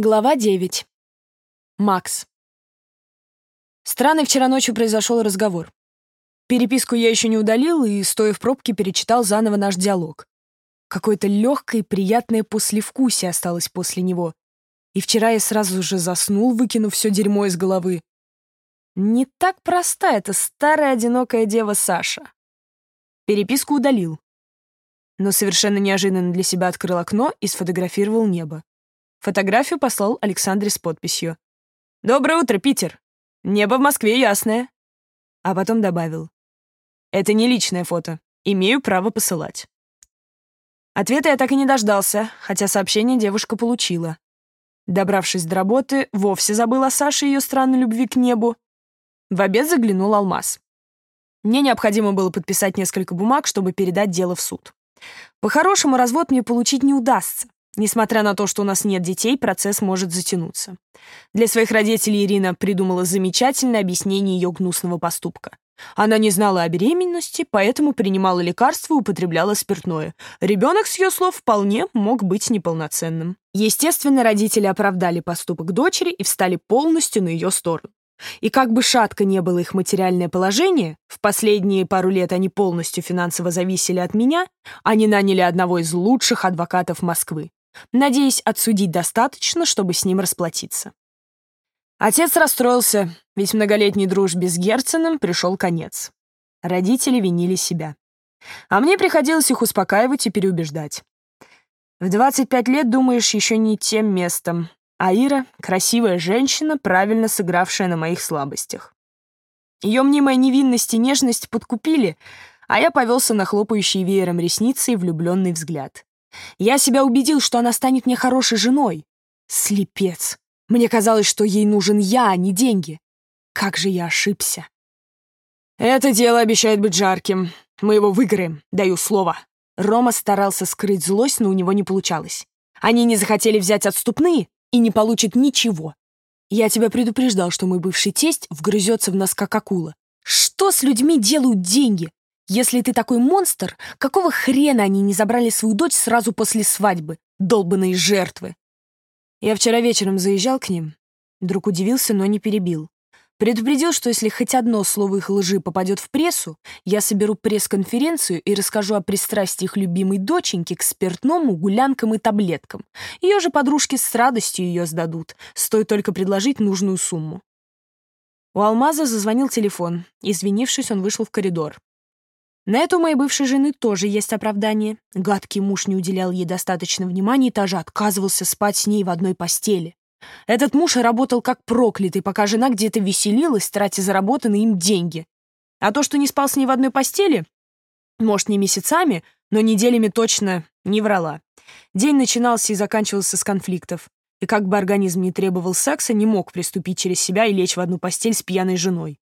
Глава 9. Макс. Странный вчера ночью произошел разговор. Переписку я еще не удалил и, стоя в пробке, перечитал заново наш диалог. Какое-то легкое и приятное послевкусие осталось после него. И вчера я сразу же заснул, выкинув все дерьмо из головы. Не так проста эта старая одинокая дева Саша. Переписку удалил. Но совершенно неожиданно для себя открыл окно и сфотографировал небо. Фотографию послал Александре с подписью. «Доброе утро, Питер! Небо в Москве ясное!» А потом добавил. «Это не личное фото. Имею право посылать». Ответа я так и не дождался, хотя сообщение девушка получила. Добравшись до работы, вовсе забыл о Саше ее странной любви к небу. В обед заглянул Алмаз. Мне необходимо было подписать несколько бумаг, чтобы передать дело в суд. По-хорошему, развод мне получить не удастся. Несмотря на то, что у нас нет детей, процесс может затянуться. Для своих родителей Ирина придумала замечательное объяснение ее гнусного поступка. Она не знала о беременности, поэтому принимала лекарства и употребляла спиртное. Ребенок, с ее слов, вполне мог быть неполноценным. Естественно, родители оправдали поступок дочери и встали полностью на ее сторону. И как бы шатко не было их материальное положение, в последние пару лет они полностью финансово зависели от меня, они наняли одного из лучших адвокатов Москвы надеясь отсудить достаточно, чтобы с ним расплатиться. Отец расстроился, ведь многолетней дружбе с Герценом пришел конец. Родители винили себя. А мне приходилось их успокаивать и переубеждать. В 25 лет думаешь еще не тем местом, а Ира — красивая женщина, правильно сыгравшая на моих слабостях. Ее мнимая невинность и нежность подкупили, а я повелся на хлопающий веером ресницы и влюбленный взгляд. Я себя убедил, что она станет мне хорошей женой. Слепец. Мне казалось, что ей нужен я, а не деньги. Как же я ошибся. Это дело обещает быть жарким. Мы его выиграем, даю слово. Рома старался скрыть злость, но у него не получалось. Они не захотели взять отступные и не получат ничего. Я тебя предупреждал, что мой бывший тесть вгрызется в нас как акула. Что с людьми делают деньги? Если ты такой монстр, какого хрена они не забрали свою дочь сразу после свадьбы, долбанные жертвы? Я вчера вечером заезжал к ним. Друг удивился, но не перебил. Предупредил, что если хоть одно слово их лжи попадет в прессу, я соберу пресс-конференцию и расскажу о пристрастии их любимой доченьки к спиртному, гулянкам и таблеткам. Ее же подружки с радостью ее сдадут, стоит только предложить нужную сумму. У Алмаза зазвонил телефон. Извинившись, он вышел в коридор. На это у моей бывшей жены тоже есть оправдание. Гадкий муж не уделял ей достаточно внимания и даже отказывался спать с ней в одной постели. Этот муж работал как проклятый, пока жена где-то веселилась, тратя заработанные им деньги. А то, что не спал с ней в одной постели, может, не месяцами, но неделями точно не врала. День начинался и заканчивался с конфликтов. И как бы организм не требовал секса, не мог приступить через себя и лечь в одну постель с пьяной женой.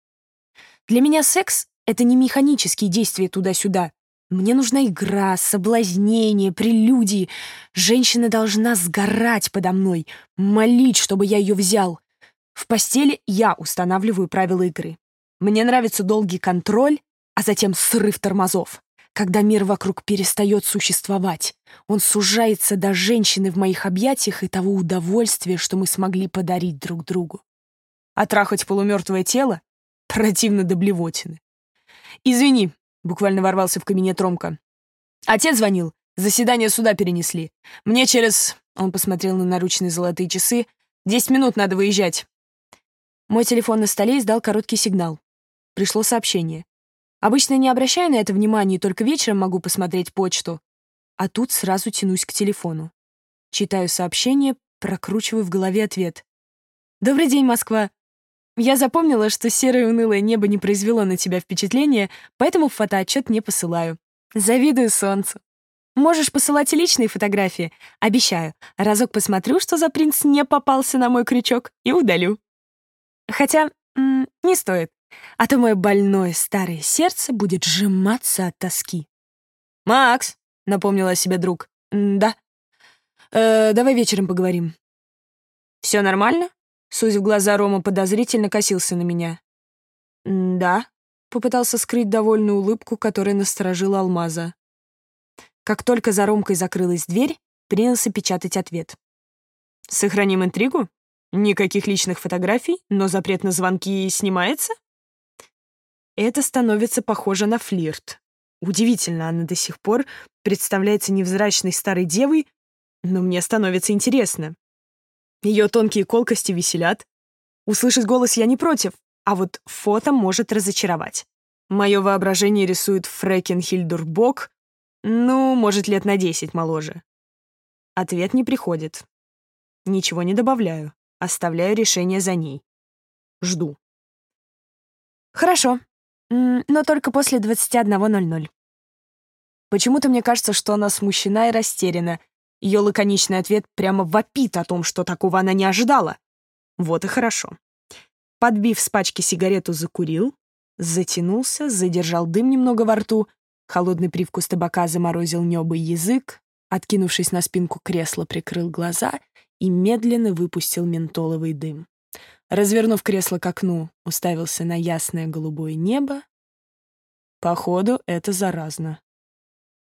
Для меня секс это не механические действия туда-сюда. Мне нужна игра, соблазнение, прелюдии. Женщина должна сгорать подо мной, молить, чтобы я ее взял. В постели я устанавливаю правила игры. Мне нравится долгий контроль, а затем срыв тормозов. Когда мир вокруг перестает существовать, он сужается до женщины в моих объятиях и того удовольствия, что мы смогли подарить друг другу. А трахать полумертвое тело противно до блевотины. «Извини», — буквально ворвался в кабинет Ромка. «Отец звонил. Заседание суда перенесли. Мне через...» — он посмотрел на наручные золотые часы. «Десять минут надо выезжать». Мой телефон на столе издал короткий сигнал. Пришло сообщение. Обычно не обращаю на это внимания, только вечером могу посмотреть почту. А тут сразу тянусь к телефону. Читаю сообщение, прокручиваю в голове ответ. «Добрый день, Москва. Я запомнила, что серое унылое небо не произвело на тебя впечатления, поэтому фотоотчет не посылаю. Завидую солнцу. Можешь посылать личные фотографии. Обещаю, разок посмотрю, что за принц не попался на мой крючок, и удалю. Хотя, не стоит, а то мое больное старое сердце будет сжиматься от тоски. «Макс!» — напомнила о себе друг. «Да. Э, давай вечером поговорим». «Все нормально?» Сузив глаза, Рома подозрительно косился на меня. «Да», — попытался скрыть довольную улыбку, которая насторожила Алмаза. Как только за Ромкой закрылась дверь, принялся печатать ответ. Сохраним интригу? Никаких личных фотографий, но запрет на звонки снимается? Это становится похоже на флирт. Удивительно, она до сих пор представляется невзрачной старой девой, но мне становится интересно. Ее тонкие колкости веселят. Услышать голос я не против, а вот фото может разочаровать. Мое воображение рисует Фрекен Хильдурбок, ну, может, лет на десять моложе. Ответ не приходит. Ничего не добавляю. Оставляю решение за ней. Жду. Хорошо, но только после 21.00. Почему-то мне кажется, что она смущена и растеряна. Ее лаконичный ответ прямо вопит о том, что такого она не ожидала. Вот и хорошо. Подбив с пачки сигарету, закурил, затянулся, задержал дым немного во рту, холодный привкус табака заморозил небо и язык, откинувшись на спинку кресла, прикрыл глаза и медленно выпустил ментоловый дым. Развернув кресло к окну, уставился на ясное голубое небо. Походу, это заразно.